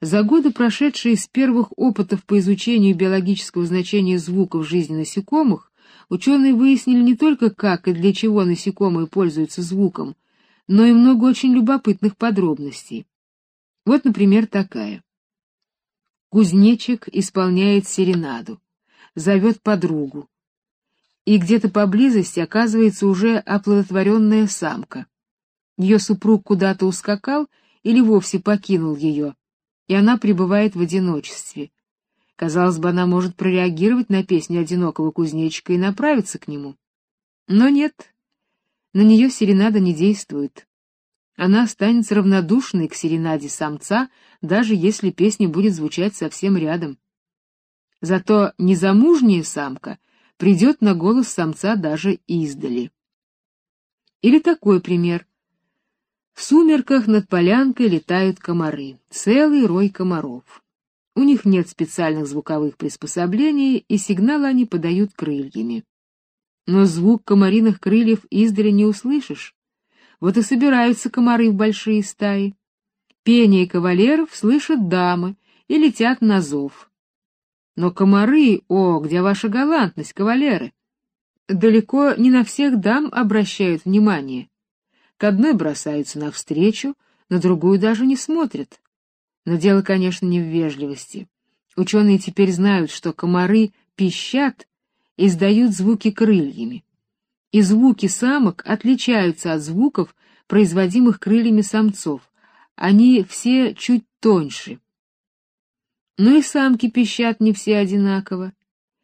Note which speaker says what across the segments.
Speaker 1: За годы, прошедшие с первых опытов по изучению биологического значения звуков жизни насекомых, ученые выяснили не только как и для чего насекомые пользуются звуком, но и много очень любопытных подробностей. Вот, например, такая. Кузнечик исполняет серенаду, зовет подругу. И где-то поблизости оказывается уже оплодотворенная самка. Ее супруг куда-то ускакал или вовсе покинул ее, и она пребывает в одиночестве. Казалось бы, она может прореагировать на песню одинокого кузнечика и направиться к нему. Но нет, на нее серенада не действует. Она останется равнодушной к серенаде самца, даже если песня будет звучать совсем рядом. Зато незамужняя самка придет на голос самца даже издали. Или такой пример. В сумерках над полянкой летают комары, целый рой комаров. У них нет специальных звуковых приспособлений, и сигналы они подают крыльями. Но звук комариных крыльев издали не услышишь. Вот и собираются комары в большие стаи. Пение кавалеров слышат дамы и летят на зов. Но комары, о, где ваша галантность, кавалеры? Далеко не на всех дам обращают внимание. К одной бросаются навстречу, на другую даже не смотрят. Но дело, конечно, не в вежливости. Ученые теперь знают, что комары пищат и издают звуки крыльями. И звуки самок отличаются от звуков, производимых крыльями самцов. Они все чуть тоньше. Но и самки пищат не все одинаково.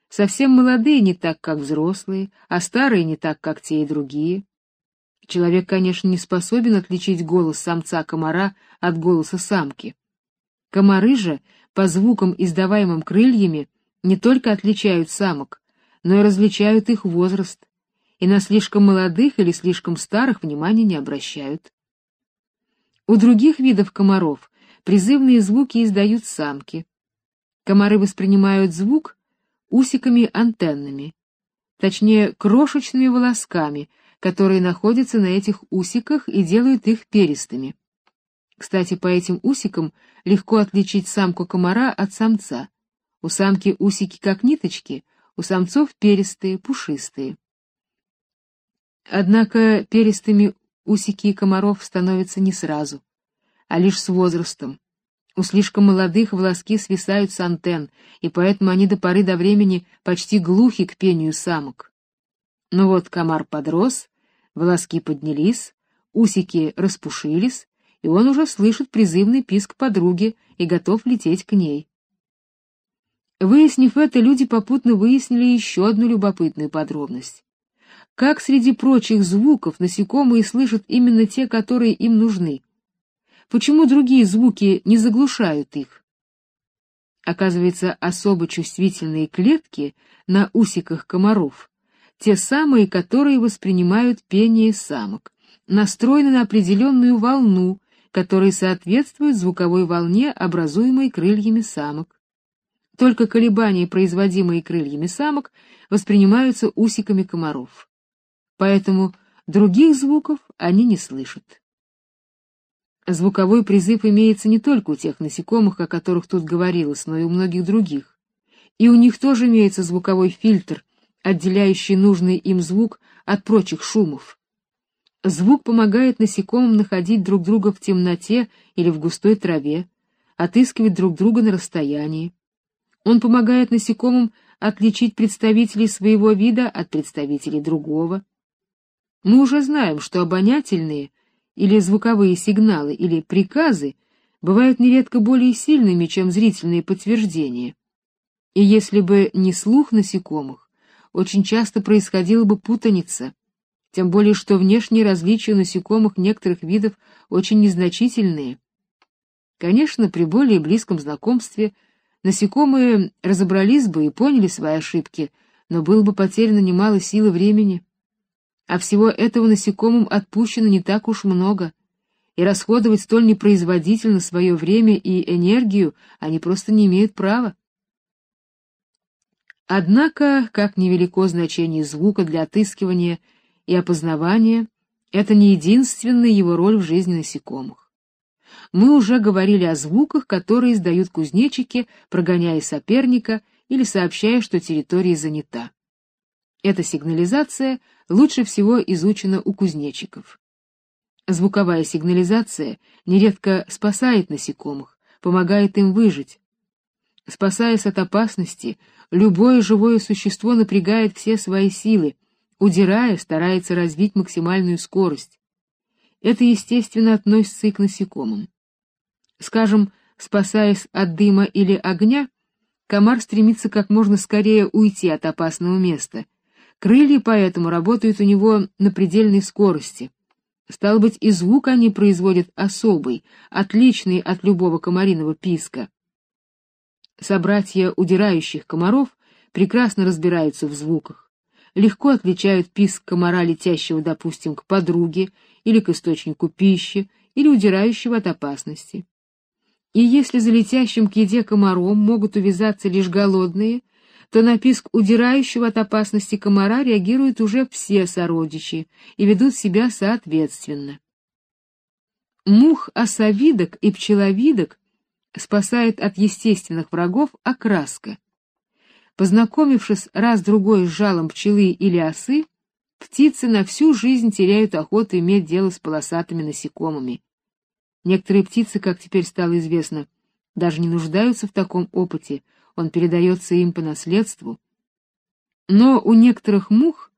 Speaker 1: Совсем молодые не так, как взрослые, а старые не так, как те и другие. Человек, конечно, не способен отличить голос самца-комара от голоса самки. Комары же, по звукам, издаваемым крыльями, не только отличают самок, но и различают их возраст, и на слишком молодых или слишком старых внимания не обращают. У других видов комаров призывные звуки издают самки. Комары воспринимают звук усиками-антеннами, точнее, крошечными волосками, которые находятся на этих усиках и делают их перистыми. Кстати, по этим усикам легко отличить самку комара от самца. У самки усики как ниточки, у самцов перистые, пушистые. Однако перистыми усики комаров становятся не сразу, а лишь с возрастом. У слишком молодых волоски свисают с антенн, и поэтому они до поры до времени почти глухи к пению самок. Но вот комар подрос, волоски поднялись, усики распушились, и он уже слышит призывный писк подруги и готов лететь к ней. Выяснив это, люди попутно выяснили еще одну любопытную подробность. Как среди прочих звуков насекомые слышат именно те, которые им нужны? Почему другие звуки не заглушают их? Оказывается, особо чувствительные клетки на усиках комаров те самые, которые воспринимают пение самок, настроены на определенную волну, которая соответствует звуковой волне, образуемой крыльями самок. Только колебания, производимые крыльями самок, воспринимаются усиками комаров. Поэтому других звуков они не слышат. Звуковой призыв имеется не только у тех насекомых, о которых тут говорилось, но и у многих других. И у них тоже имеется звуковой фильтр, отделяющий нужный им звук от прочих шумов. Звук помогает насекомым находить друг друга в темноте или в густой траве, отыскивать друг друга на расстоянии. Он помогает насекомым отличить представителей своего вида от представителей другого. Мы уже знаем, что обонятельные или звуковые сигналы или приказы бывают нередко более сильными, чем зрительные подтверждения. И если бы не слух насекомых, очень часто происходила бы путаница, тем более что внешние различия насекомых некоторых видов очень незначительные. Конечно, при более близком знакомстве насекомые разобрались бы и поняли свои ошибки, но было бы потеряно немало сил и времени. А всего этого насекомым отпущено не так уж много, и расходовать столь непроизводительно свое время и энергию они просто не имеют права. Однако, как невелико значение звука для отыскивания и опознавания, это не единственная его роль в жизни насекомых. Мы уже говорили о звуках, которые издают кузнечики, прогоняя соперника или сообщая, что территория занята. Эта сигнализация лучше всего изучена у кузнечиков. Звуковая сигнализация нередко спасает насекомых, помогает им выжить. Спасаясь от опасности, любое живое существо напрягает все свои силы, удирая, старается развить максимальную скорость. Это, естественно, относится и к насекомым. Скажем, спасаясь от дыма или огня, комар стремится как можно скорее уйти от опасного места. Крылья поэтому работают у него на предельной скорости. Стало быть, и звук они производят особый, отличный от любого комариного писка. Собратья удирающих комаров прекрасно разбираются в звуках, легко отличают писк комара, летящего, допустим, к подруге или к источнику пищи, или удирающего от опасности. И если за летящим к еде комаром могут увязаться лишь голодные, то на писк удирающего от опасности комара реагируют уже все сородичи и ведут себя соответственно. Мух-осовидок и пчеловидок спасает от естественных врагов окраска. Познакомившись раз-другой с жалом пчелы или осы, птицы на всю жизнь теряют охоту иметь дело с полосатыми насекомыми. Некоторые птицы, как теперь стало известно, даже не нуждаются в таком опыте, он передается им по наследству. Но у некоторых мух,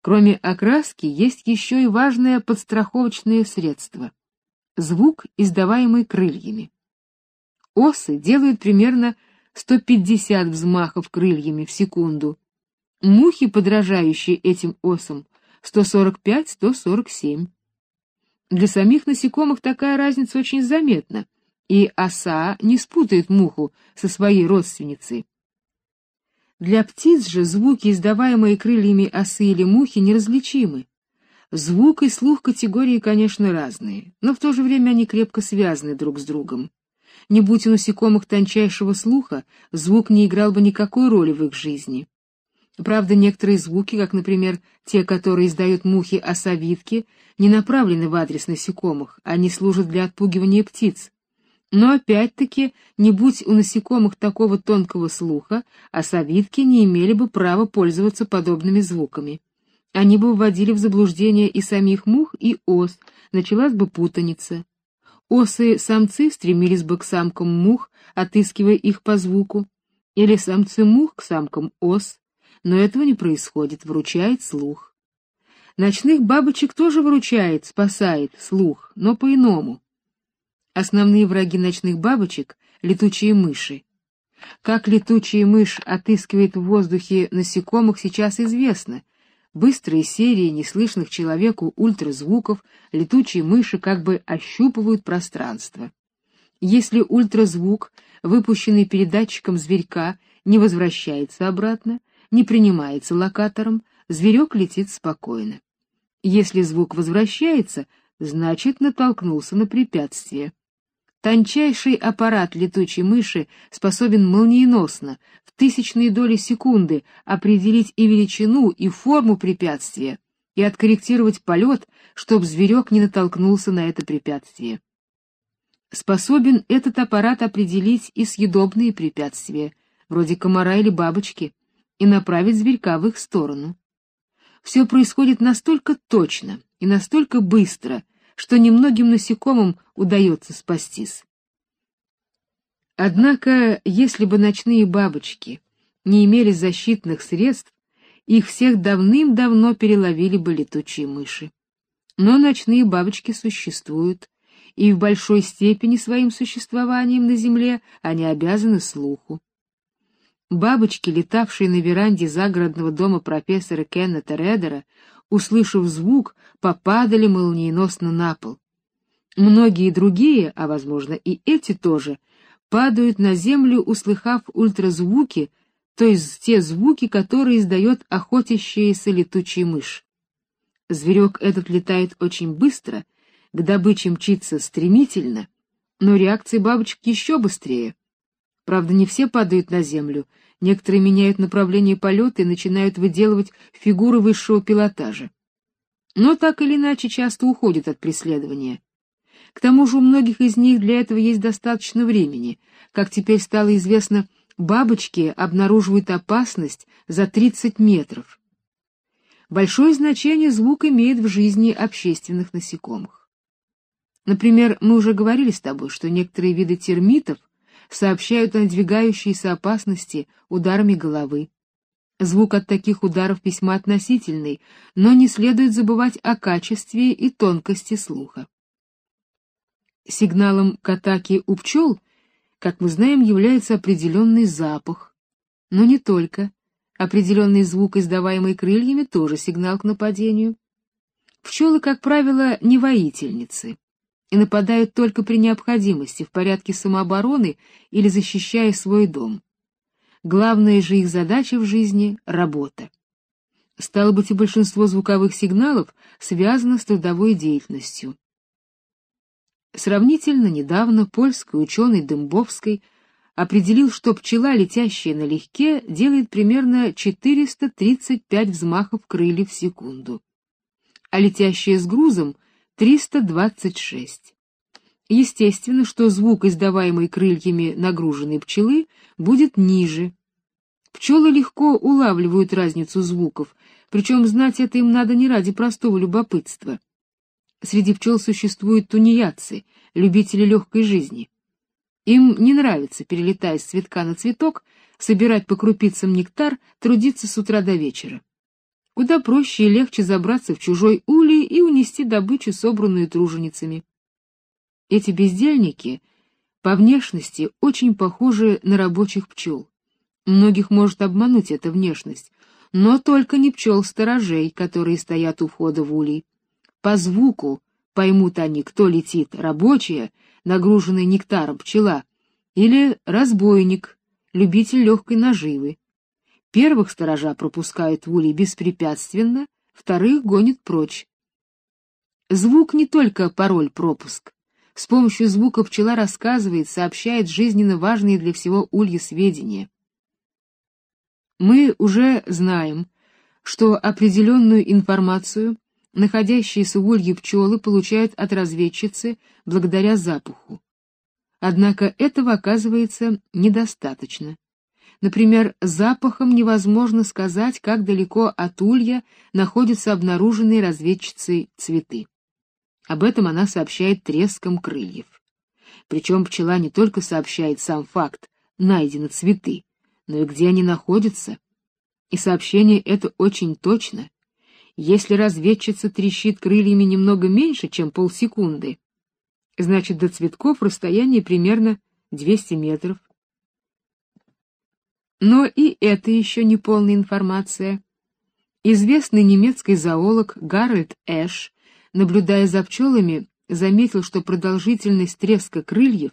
Speaker 1: кроме окраски, есть еще и важное подстраховочное средство — звук, издаваемый крыльями. Осы делают примерно 150 взмахов крыльями в секунду. Мухи, подражающие этим осам, 145-147. Для самих насекомых такая разница очень заметна и оса не спутает муху со своей родственницей. Для птиц же звуки, издаваемые крыльями осы или мухи, неразличимы. Звук и слух категории, конечно, разные, но в то же время они крепко связаны друг с другом. Не будь у насекомых тончайшего слуха, звук не играл бы никакой роли в их жизни. Правда, некоторые звуки, как, например, те, которые издают мухи-осовидки, не направлены в адрес насекомых, они служат для отпугивания птиц. Но опять-таки, не будь у насекомых такого тонкого слуха, совитки не имели бы права пользоваться подобными звуками. Они бы вводили в заблуждение и самих мух, и ос, началась бы путаница. Осы-самцы стремились бы к самкам мух, отыскивая их по звуку, или самцы мух к самкам ос, но этого не происходит, вручает слух. Ночных бабочек тоже выручает, спасает слух, но по-иному. Основные враги ночных бабочек — летучие мыши. Как летучая мышь отыскивает в воздухе насекомых, сейчас известно. Быстрые серии неслышных человеку ультразвуков летучие мыши как бы ощупывают пространство. Если ультразвук, выпущенный передатчиком зверька, не возвращается обратно, не принимается локатором, зверек летит спокойно. Если звук возвращается, значит, натолкнулся на препятствие. Тончайший аппарат летучей мыши способен молниеносно, в тысячные доли секунды, определить и величину, и форму препятствия, и откорректировать полет, чтобы зверек не натолкнулся на это препятствие. Способен этот аппарат определить и съедобные препятствия, вроде комара или бабочки, и направить зверька в их сторону. Все происходит настолько точно и настолько быстро, что немногим насекомым удается спастись. Однако, если бы ночные бабочки не имели защитных средств, их всех давным-давно переловили бы летучие мыши. Но ночные бабочки существуют, и в большой степени своим существованием на земле они обязаны слуху. Бабочки, летавшие на веранде загородного дома профессора Кеннета Редера, услышав звук, попадали молниеносно на пол. Многие другие, а возможно и эти тоже, падают на землю, услыхав ультразвуки, то есть те звуки, которые издает охотящаяся летучая мышь. Зверек этот летает очень быстро, к добыче мчится стремительно, но реакции бабочек еще быстрее. Правда, не все падают на землю, некоторые меняют направление полета и начинают выделывать фигуры высшего пилотажа. Но так или иначе часто уходят от преследования. К тому же у многих из них для этого есть достаточно времени. Как теперь стало известно, бабочки обнаруживают опасность за 30 метров. Большое значение звук имеет в жизни общественных насекомых. Например, мы уже говорили с тобой, что некоторые виды термитов сообщают о надвигающейся опасности ударами головы. Звук от таких ударов весьма относительный, но не следует забывать о качестве и тонкости слуха. Сигналом к атаке у пчел, как мы знаем, является определенный запах, но не только. Определенный звук, издаваемый крыльями, тоже сигнал к нападению. Пчелы, как правило, не воительницы и нападают только при необходимости, в порядке самообороны или защищая свой дом. Главная же их задача в жизни — работа. Стало быть, и большинство звуковых сигналов связано с трудовой деятельностью. Сравнительно недавно польский ученый Дымбовский определил, что пчела, летящая налегке, делает примерно 435 взмахов крыльев в секунду, а летящая с грузом — 326. Естественно, что звук, издаваемый крыльями нагруженной пчелы, будет ниже. Пчелы легко улавливают разницу звуков, причем знать это им надо не ради простого любопытства. Среди пчел существуют тунеядцы, любители легкой жизни. Им не нравится, перелетая с цветка на цветок, собирать по крупицам нектар, трудиться с утра до вечера. Куда проще и легче забраться в чужой улей и унести добычу, собранную труженицами. Эти бездельники по внешности очень похожи на рабочих пчел. Многих может обмануть эта внешность, но только не пчел-сторожей, которые стоят у входа в улей. По звуку поймут они, кто летит, рабочая, нагруженная нектаром пчела, или разбойник, любитель легкой наживы. Первых сторожа пропускают в улей беспрепятственно, вторых гонят прочь. Звук не только пароль-пропуск. С помощью звука пчела рассказывает, сообщает жизненно важные для всего улья сведения. Мы уже знаем, что определенную информацию находящиеся в улье пчелы получают от разведчицы благодаря запаху. Однако этого оказывается недостаточно. Например, запахом невозможно сказать, как далеко от улья находятся обнаруженные разведчицей цветы. Об этом она сообщает треском крыльев. Причем пчела не только сообщает сам факт, найдены цветы, но и где они находятся. И сообщение это очень точно, если разведчица трещит крыльями немного меньше, чем полсекунды, значит, до цветков расстояние примерно 200 метров. Но и это еще не полная информация. Известный немецкий зоолог Гарольд Эш, наблюдая за пчелами, заметил, что продолжительность треска крыльев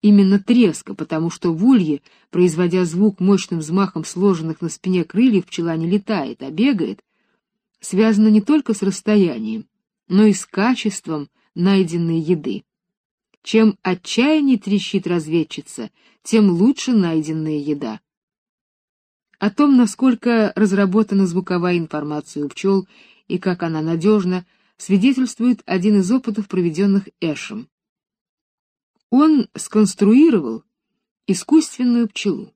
Speaker 1: именно треска, потому что в улье, производя звук мощным взмахом сложенных на спине крыльев, пчела не летает, а бегает, связано не только с расстоянием, но и с качеством найденной еды. Чем отчаяннее трещит разведчица, тем лучше найденная еда. О том, насколько разработана звуковая информация у пчел и как она надежна, свидетельствует один из опытов, проведенных Эшем. Он сконструировал искусственную пчелу,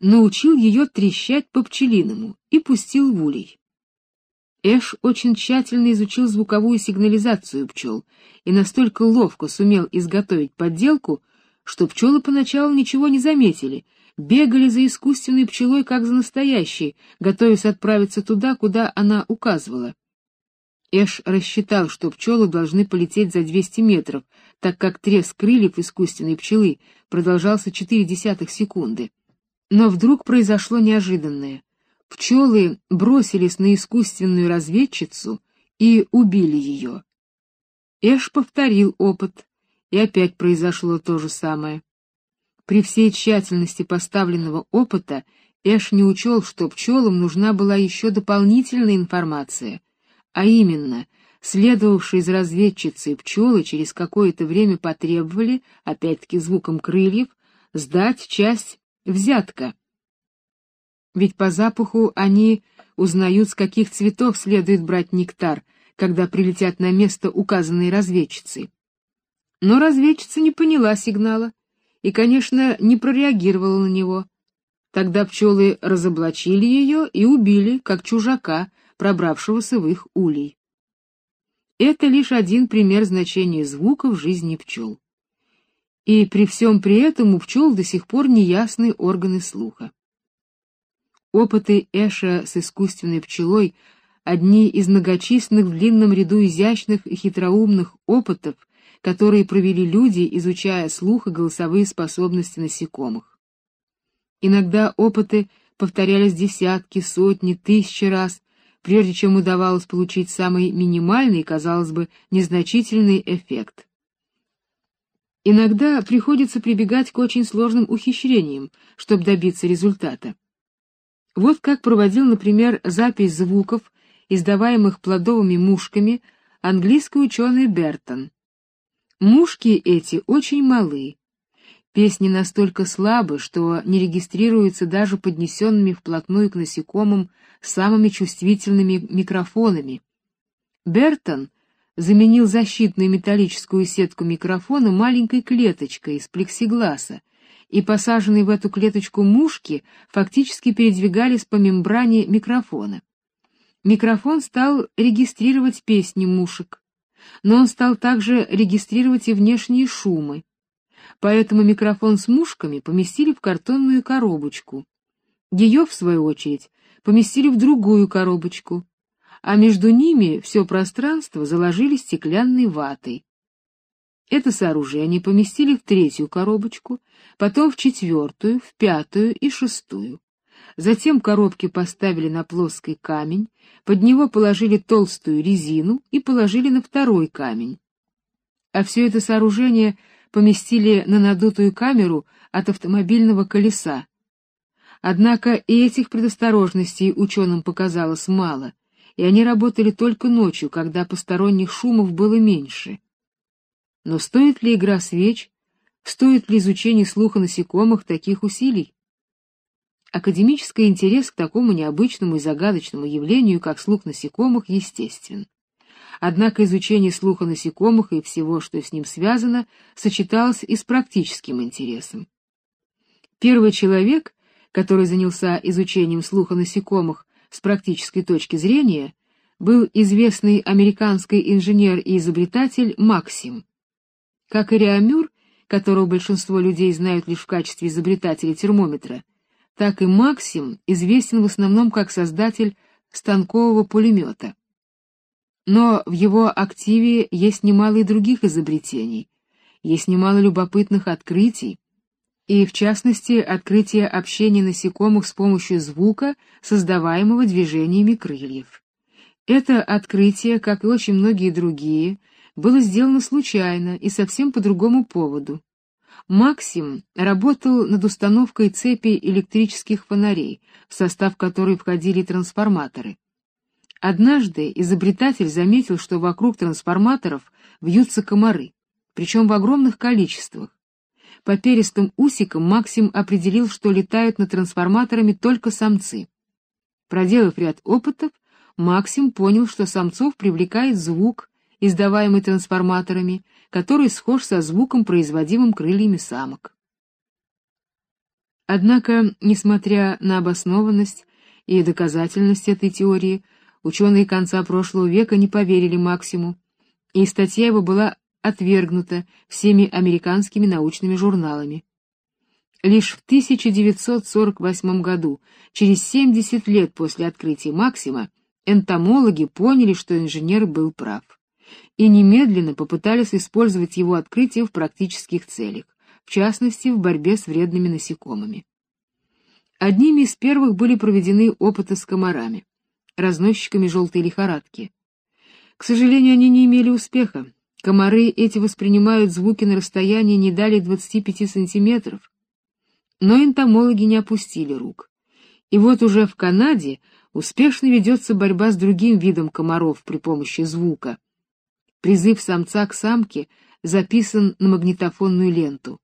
Speaker 1: научил ее трещать по пчелиному и пустил в улей. Эш очень тщательно изучил звуковую сигнализацию пчел и настолько ловко сумел изготовить подделку, что пчелы поначалу ничего не заметили, бегали за искусственной пчелой, как за настоящей, готовясь отправиться туда, куда она указывала. Эш рассчитал, что пчелы должны полететь за 200 метров, так как треск крыльев искусственной пчелы продолжался 0,4 секунды. Но вдруг произошло неожиданное. Пчелы бросились на искусственную разведчицу и убили ее. Эш повторил опыт, и опять произошло то же самое. При всей тщательности поставленного опыта Эш не учел, что пчелам нужна была еще дополнительная информация, а именно, следовавшие из разведчицы пчелы через какое-то время потребовали, опять-таки звуком крыльев, сдать часть взятка — ведь по запаху они узнают, с каких цветов следует брать нектар, когда прилетят на место указанной разведчицей. Но разведчица не поняла сигнала и, конечно, не прореагировала на него. Тогда пчелы разоблачили ее и убили, как чужака, пробравшегося в их улей. Это лишь один пример значения звука в жизни пчел. И при всем при этом у пчел до сих пор неясны органы слуха. Опыты Эша с искусственной пчелой — одни из многочисленных в длинном ряду изящных и хитроумных опытов, которые провели люди, изучая слух и голосовые способности насекомых. Иногда опыты повторялись десятки, сотни, тысячи раз, прежде чем удавалось получить самый минимальный, казалось бы, незначительный эффект. Иногда приходится прибегать к очень сложным ухищрениям, чтобы добиться результата. Вот как проводил, например, запись звуков, издаваемых плодовыми мушками, английский ученый Бертон. Мушки эти очень малы. Песни настолько слабы, что не регистрируются даже поднесенными вплотную к насекомым самыми чувствительными микрофонами. Бертон заменил защитную металлическую сетку микрофона маленькой клеточкой из плексигласа, и посаженные в эту клеточку мушки фактически передвигались по мембране микрофона. Микрофон стал регистрировать песни мушек, но он стал также регистрировать и внешние шумы. Поэтому микрофон с мушками поместили в картонную коробочку. Ее, в свою очередь, поместили в другую коробочку, а между ними все пространство заложили стеклянной ватой. Это сооружение поместили в третью коробочку, потом в четвертую, в пятую и шестую. Затем коробки поставили на плоский камень, под него положили толстую резину и положили на второй камень. А все это сооружение поместили на надутую камеру от автомобильного колеса. Однако и этих предосторожностей ученым показалось мало, и они работали только ночью, когда посторонних шумов было меньше. Но стоит ли игра свеч, стоит ли изучение слуха насекомых таких усилий? Академический интерес к такому необычному и загадочному явлению, как слух насекомых, естествен. Однако изучение слуха насекомых и всего, что с ним связано, сочеталось и с практическим интересом. Первый человек, который занялся изучением слуха насекомых с практической точки зрения, был известный американский инженер и изобретатель Максим. Как и Реамюр, которого большинство людей знают лишь в качестве изобретателя термометра, так и Максим известен в основном как создатель станкового пулемета. Но в его активе есть немало и других изобретений, есть немало любопытных открытий, и, в частности, открытие общения насекомых с помощью звука, создаваемого движениями крыльев. Это открытие, как и очень многие другие, было сделано случайно и совсем по другому поводу. Максим работал над установкой цепи электрических фонарей, в состав которой входили трансформаторы. Однажды изобретатель заметил, что вокруг трансформаторов вьются комары, причем в огромных количествах. По перистым усикам Максим определил, что летают над трансформаторами только самцы. Проделав ряд опытов, Максим понял, что самцов привлекает звук, издаваемый трансформаторами, который схож со звуком, производимым крыльями самок. Однако, несмотря на обоснованность и доказательность этой теории, ученые конца прошлого века не поверили Максиму, и статья его была отвергнута всеми американскими научными журналами. Лишь в 1948 году, через 70 лет после открытия Максима, энтомологи поняли, что инженер был прав и немедленно попытались использовать его открытие в практических целях, в частности, в борьбе с вредными насекомыми. Одними из первых были проведены опыты с комарами, разносчиками желтой лихорадки. К сожалению, они не имели успеха. Комары эти воспринимают звуки на расстоянии не далее 25 сантиметров. Но энтомологи не опустили рук. И вот уже в Канаде успешно ведется борьба с другим видом комаров при помощи звука — Призыв самца к самке записан на магнитофонную ленту.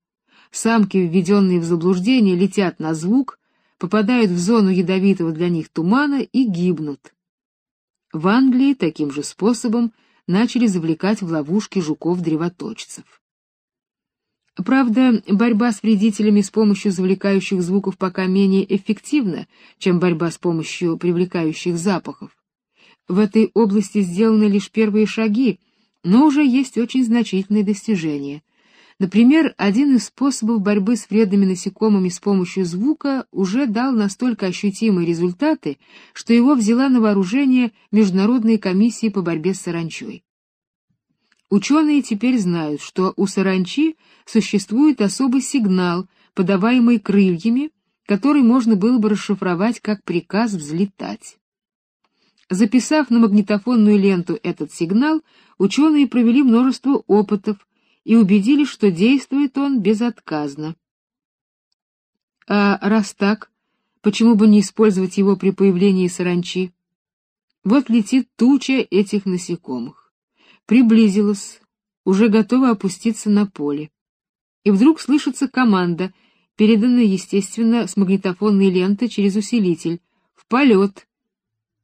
Speaker 1: Самки, введенные в заблуждение, летят на звук, попадают в зону ядовитого для них тумана и гибнут. В Англии таким же способом начали завлекать в ловушки жуков-древоточцев. Правда, борьба с вредителями с помощью завлекающих звуков пока менее эффективна, чем борьба с помощью привлекающих запахов. В этой области сделаны лишь первые шаги, но уже есть очень значительные достижения. Например, один из способов борьбы с вредными насекомыми с помощью звука уже дал настолько ощутимые результаты, что его взяла на вооружение Международная комиссия по борьбе с саранчой. Ученые теперь знают, что у саранчи существует особый сигнал, подаваемый крыльями, который можно было бы расшифровать как приказ взлетать. Записав на магнитофонную ленту этот сигнал, ученые провели множество опытов и убедились, что действует он безотказно. А раз так, почему бы не использовать его при появлении саранчи? Вот летит туча этих насекомых приблизилась, уже готова опуститься на поле. И вдруг слышится команда, переданная, естественно, с магнитофонной ленты через усилитель, в полет.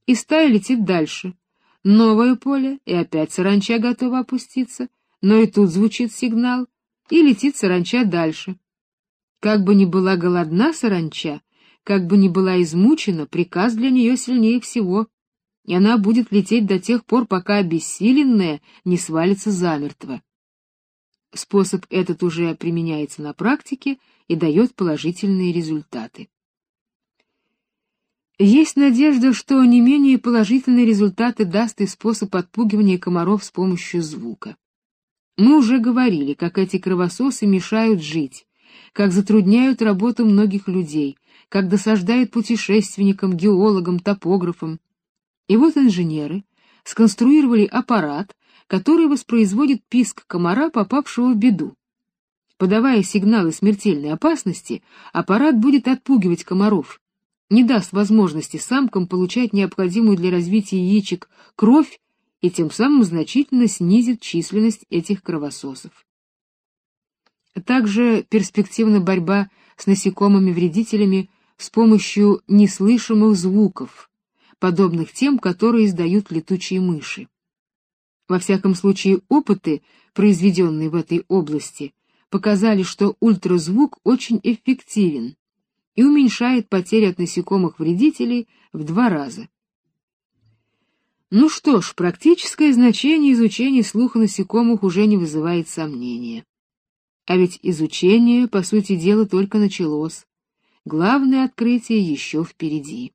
Speaker 1: И стая летит дальше. Новое поле, и опять саранча готова опуститься, но и тут звучит сигнал, и летит саранча дальше. Как бы ни была голодна саранча, как бы ни была измучена, приказ для нее сильнее всего и она будет лететь до тех пор, пока обессиленная не свалится замертво. Способ этот уже применяется на практике и дает положительные результаты. Есть надежда, что не менее положительные результаты даст и способ отпугивания комаров с помощью звука. Мы уже говорили, как эти кровососы мешают жить, как затрудняют работу многих людей, как досаждают путешественникам, геологам, топографам, и вот инженеры сконструировали аппарат, который воспроизводит писк комара, попавшего в беду. Подавая сигналы смертельной опасности, аппарат будет отпугивать комаров, не даст возможности самкам получать необходимую для развития яичек кровь и тем самым значительно снизит численность этих кровососов. Также перспективна борьба с насекомыми-вредителями с помощью неслышимых звуков, подобных тем, которые издают летучие мыши. Во всяком случае, опыты, произведенные в этой области, показали, что ультразвук очень эффективен и уменьшает потери от насекомых-вредителей в два раза. Ну что ж, практическое значение изучения слуха насекомых уже не вызывает сомнения. А ведь изучение, по сути дела, только началось. Главное открытие еще впереди.